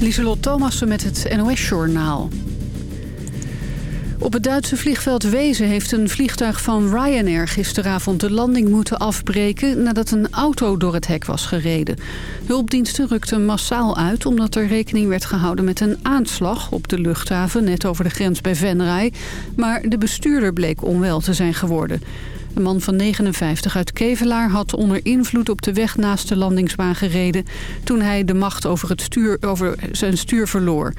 Lieselot Thomassen met het NOS-journaal. Op het Duitse vliegveld Wezen heeft een vliegtuig van Ryanair gisteravond de landing moeten afbreken nadat een auto door het hek was gereden. Hulpdiensten rukten massaal uit omdat er rekening werd gehouden met een aanslag op de luchthaven net over de grens bij Venray. Maar de bestuurder bleek onwel te zijn geworden. Een man van 59 uit Kevelaar had onder invloed op de weg naast de landingsbaan gereden... toen hij de macht over, het stuur, over zijn stuur verloor.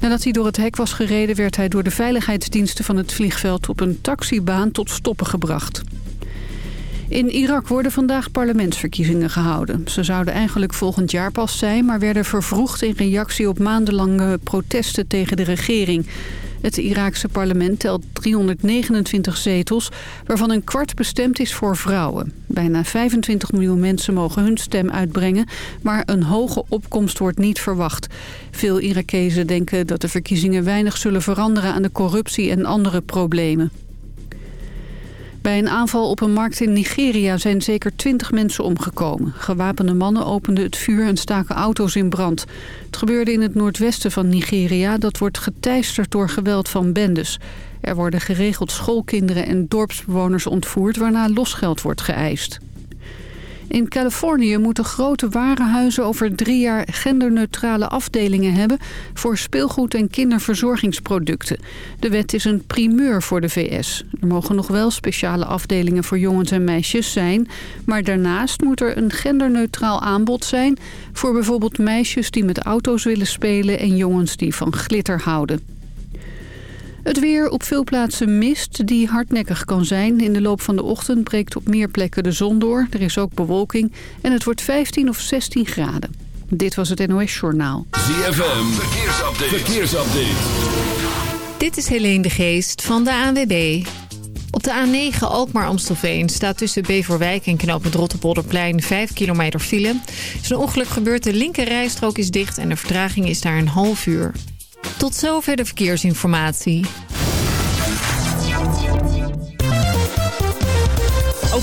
Nadat hij door het hek was gereden werd hij door de veiligheidsdiensten van het vliegveld... op een taxibaan tot stoppen gebracht. In Irak worden vandaag parlementsverkiezingen gehouden. Ze zouden eigenlijk volgend jaar pas zijn... maar werden vervroegd in reactie op maandenlange protesten tegen de regering... Het Iraakse parlement telt 329 zetels, waarvan een kwart bestemd is voor vrouwen. Bijna 25 miljoen mensen mogen hun stem uitbrengen, maar een hoge opkomst wordt niet verwacht. Veel Irakezen denken dat de verkiezingen weinig zullen veranderen aan de corruptie en andere problemen. Bij een aanval op een markt in Nigeria zijn zeker twintig mensen omgekomen. Gewapende mannen openden het vuur en staken auto's in brand. Het gebeurde in het noordwesten van Nigeria. Dat wordt geteisterd door geweld van bendes. Er worden geregeld schoolkinderen en dorpsbewoners ontvoerd... waarna losgeld wordt geëist. In Californië moeten grote warenhuizen over drie jaar genderneutrale afdelingen hebben voor speelgoed en kinderverzorgingsproducten. De wet is een primeur voor de VS. Er mogen nog wel speciale afdelingen voor jongens en meisjes zijn, maar daarnaast moet er een genderneutraal aanbod zijn voor bijvoorbeeld meisjes die met auto's willen spelen en jongens die van glitter houden. Het weer op veel plaatsen mist die hardnekkig kan zijn. In de loop van de ochtend breekt op meer plekken de zon door. Er is ook bewolking en het wordt 15 of 16 graden. Dit was het NOS Journaal. ZFM, verkeersupdate. verkeersupdate. Dit is Helene de Geest van de ANWB. Op de A9 Alkmaar-Amstelveen staat tussen Beverwijk en knooppunt Rotterpolderplein 5 kilometer file. Er is een ongeluk gebeurd, de linker rijstrook is dicht en de vertraging is daar een half uur. Tot zover de verkeersinformatie.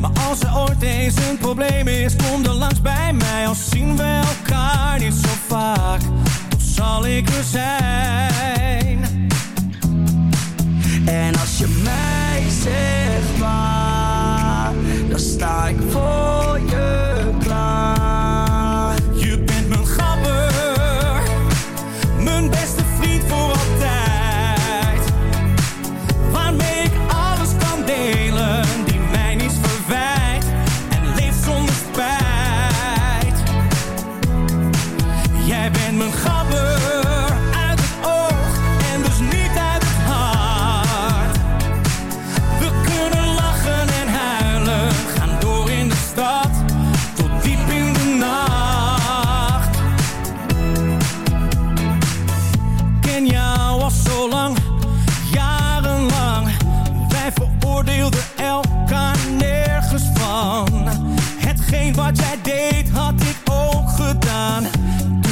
Maar als er ooit eens een probleem is, kom dan langs bij mij. Als zien we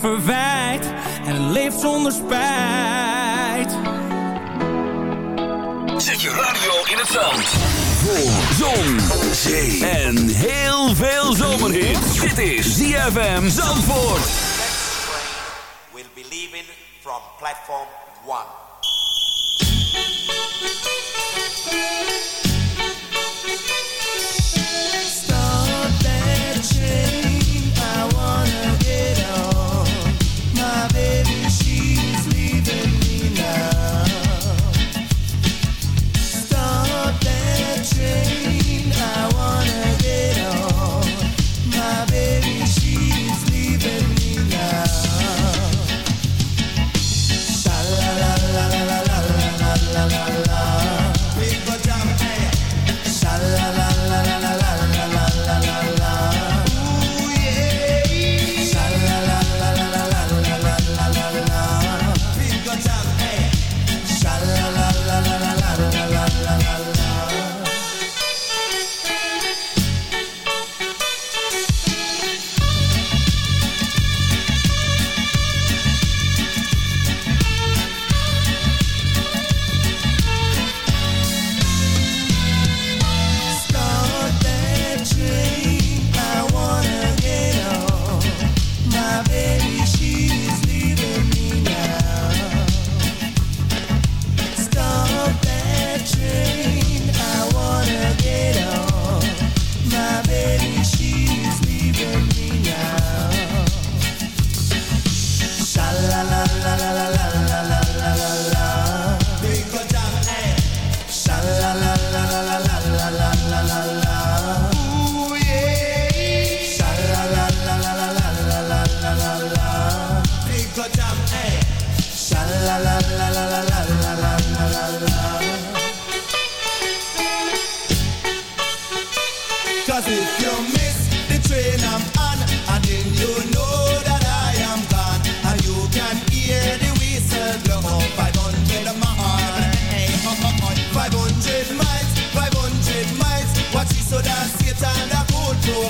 verwijt en leeft zonder spijt. Zet je radio in het zand. Voor zon, zee en heel veel zomerhit. Dit is ZFM Zandvoort. We'll be leaving from platform 1.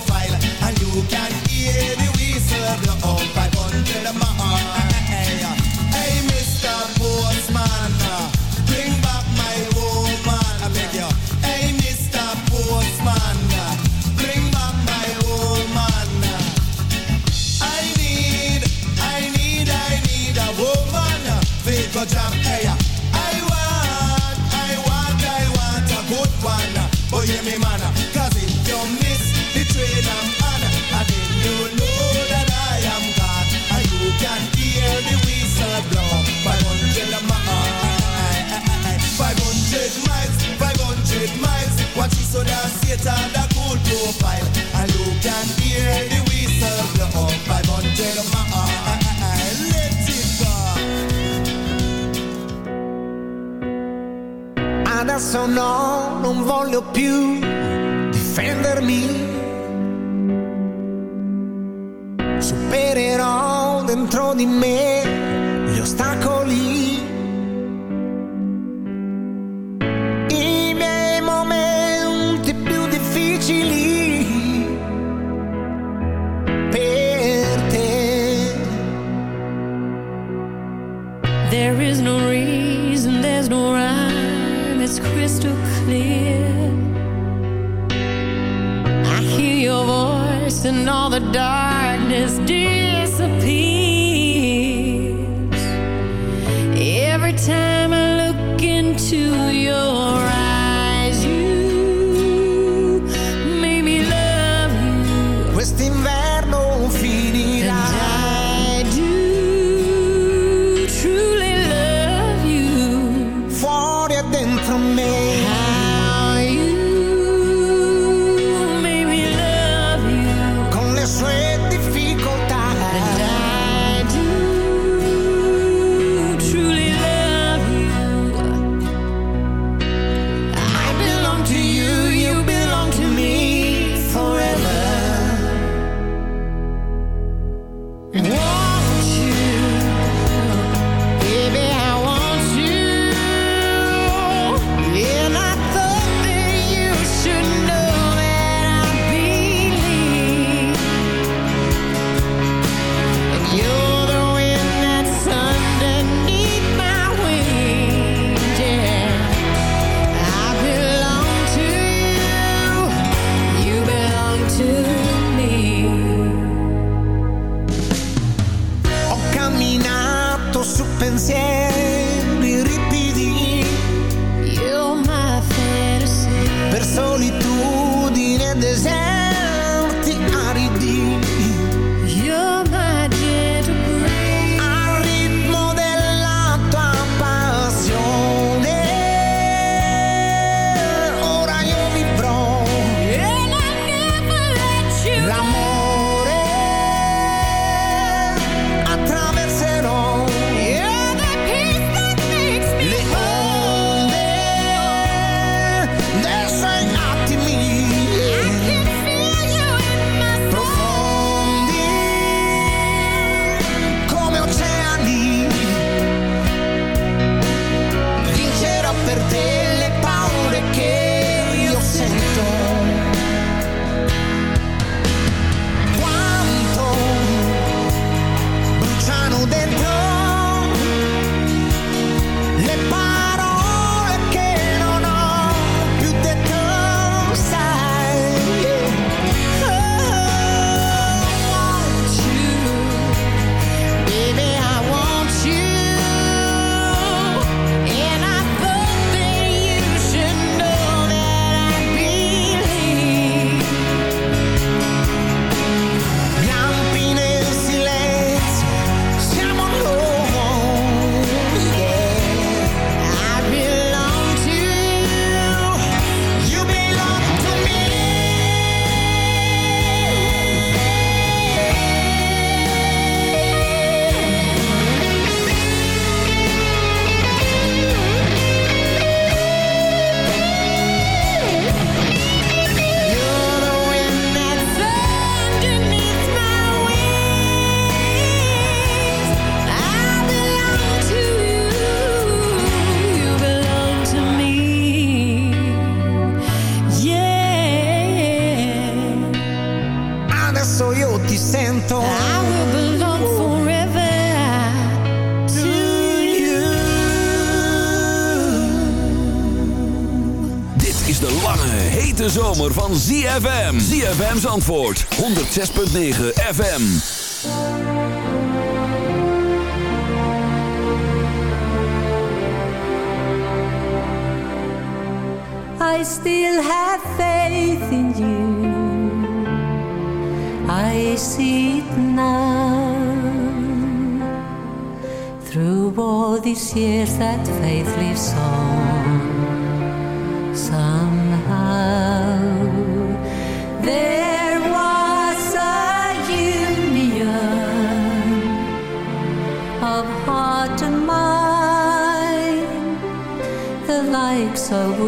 profile. Adesso no, non voglio più difendermi. ZFM's antwoord, 106.9 FM. I still have faith in you. I see it now. Through all these years, that faith lives on.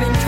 been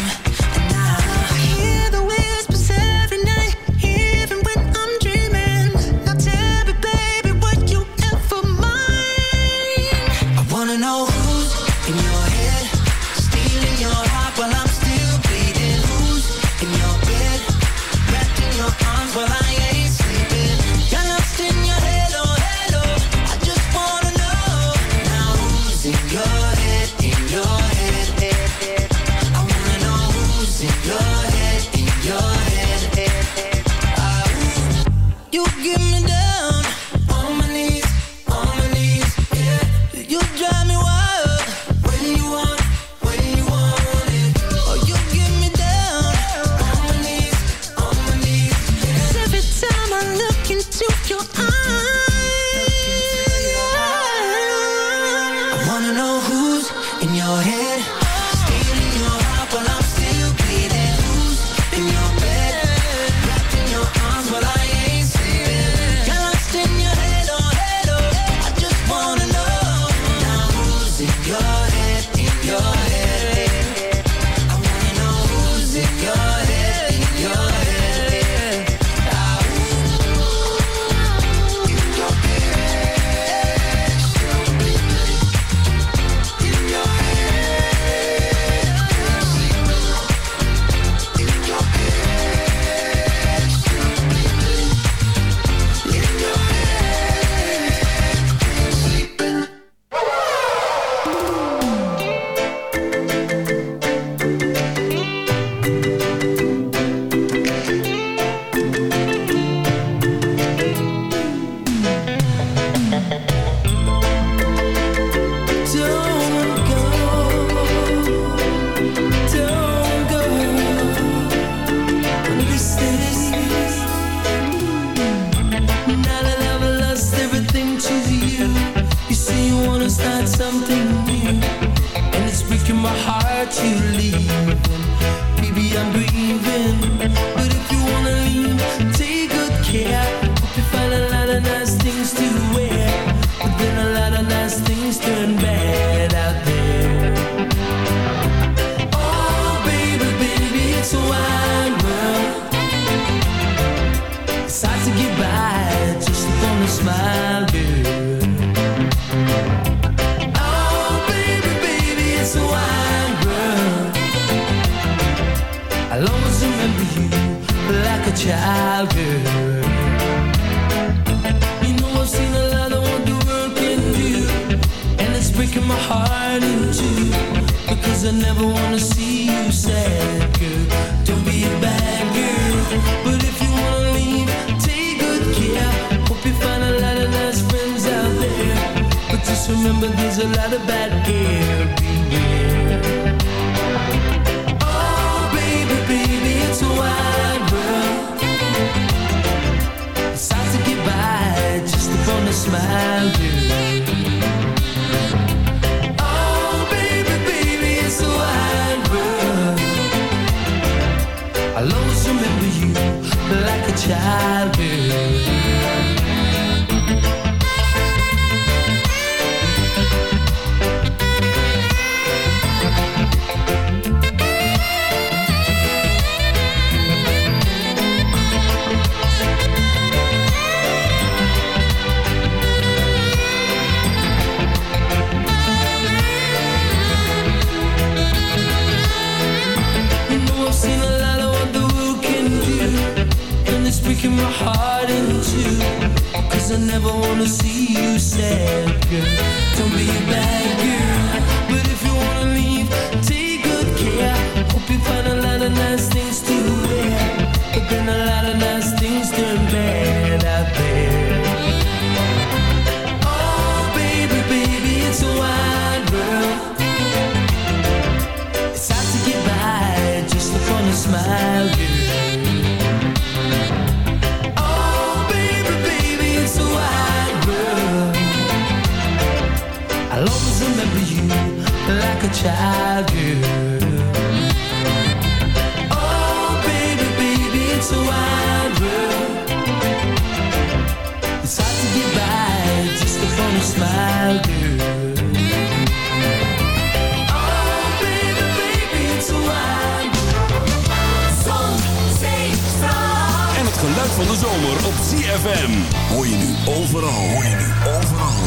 de zomer op ZFM Hoor je nu overal, hoor je nu overal.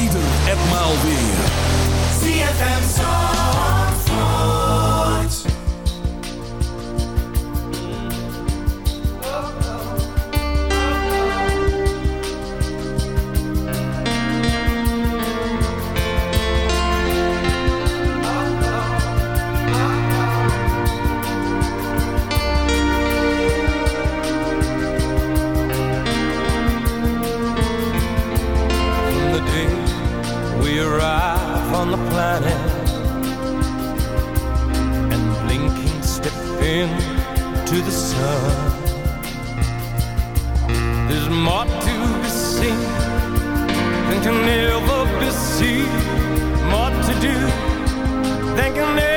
Ieder etmaal weer. ZFM Zomer. shining and blinking, step into the sun. There's more to be seen than can ever be seen, more to do than can ever.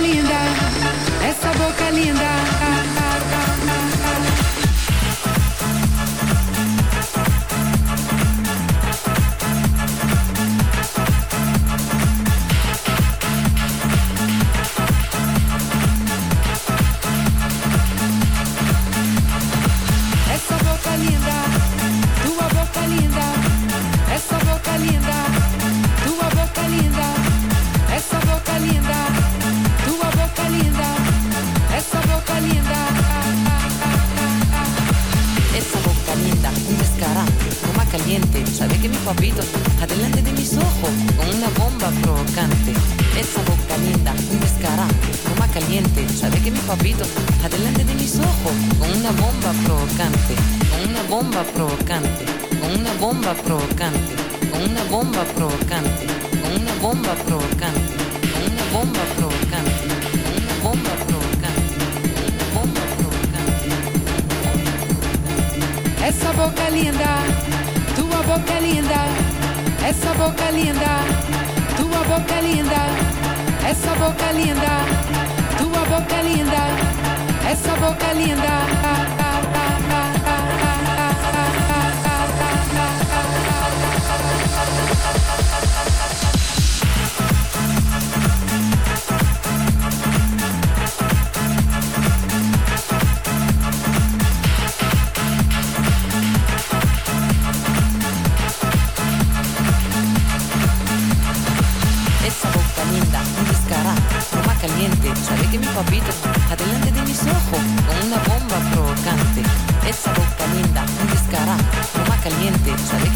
Linda, essa boca linda.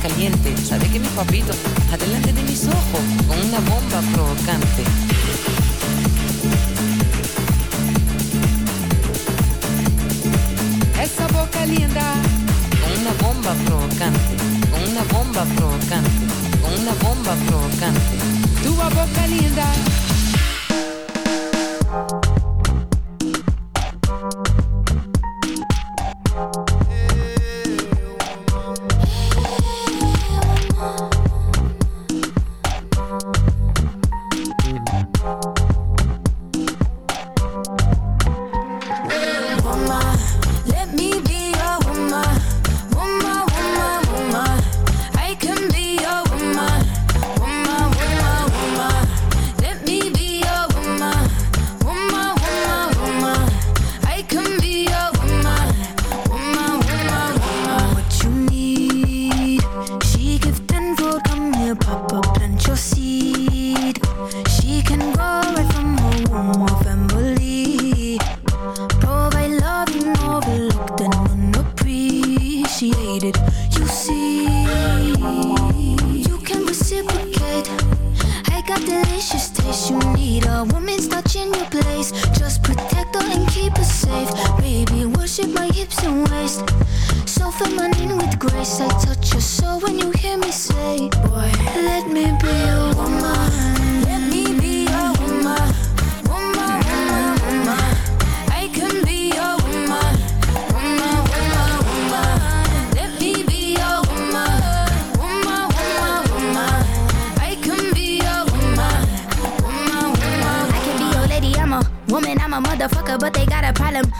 caliente. Sabe que mi papito, adelante de mis ojos, con una bomba provocante. Essa boca linda, Con una bomba provocante, con una bomba provocante, con una bomba provocante. tua boca linda. Just protect her and keep her safe. Baby, worship my hips and waist. So feminine with grace. I touch your soul when you hear me say, Boy, let me be your woman. Motherfucker, but they got a problem.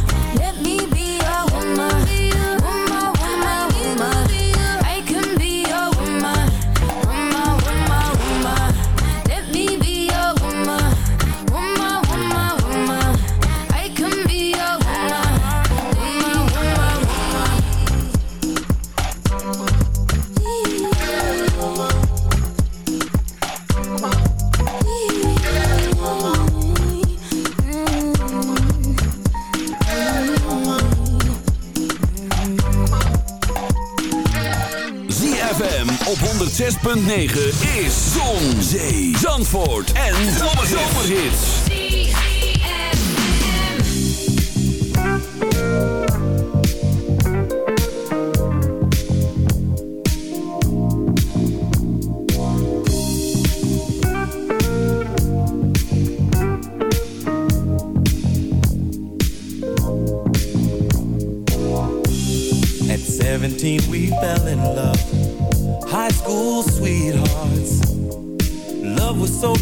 is Zon, Zee, Zandvoort en Zomerhits. At 17 we fell in love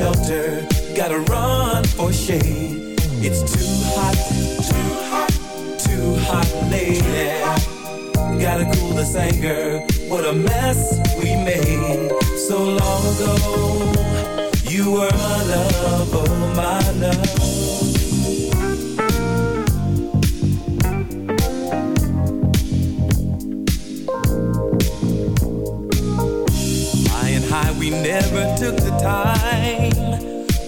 shelter, gotta run for shade. It's too hot, too hot, too hot, lady. Gotta cool this anger. What a mess we made so long ago. You were my love, oh my love. High high, we never took the time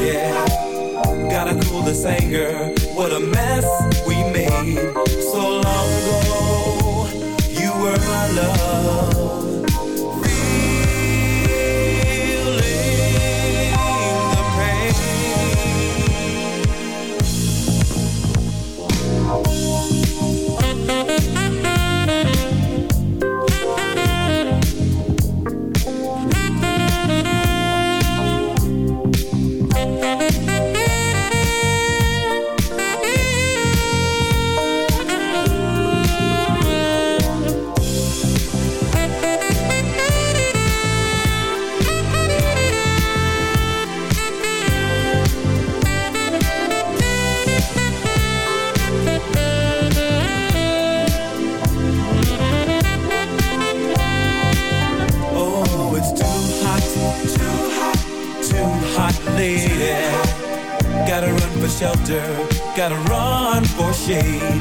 lady. Gotta cool this anger. What a mess we made shade.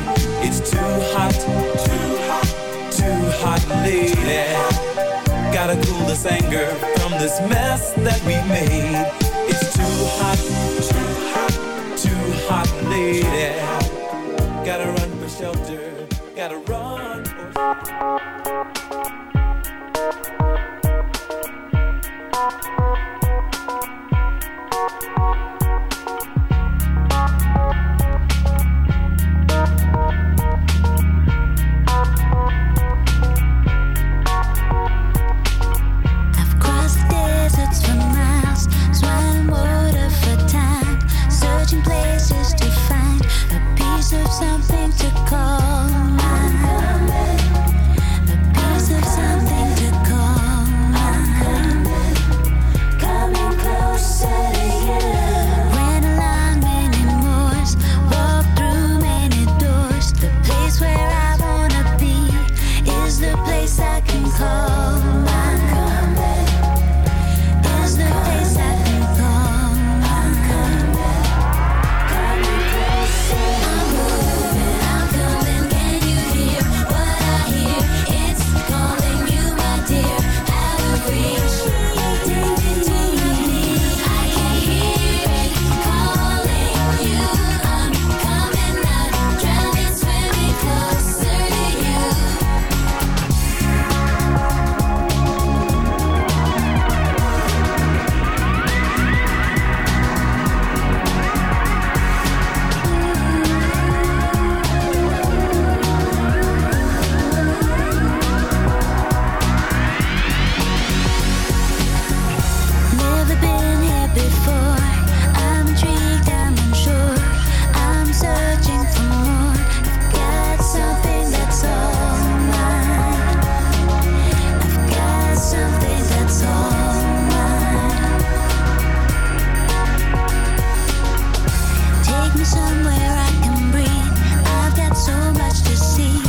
i've got so much to see.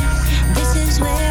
This is where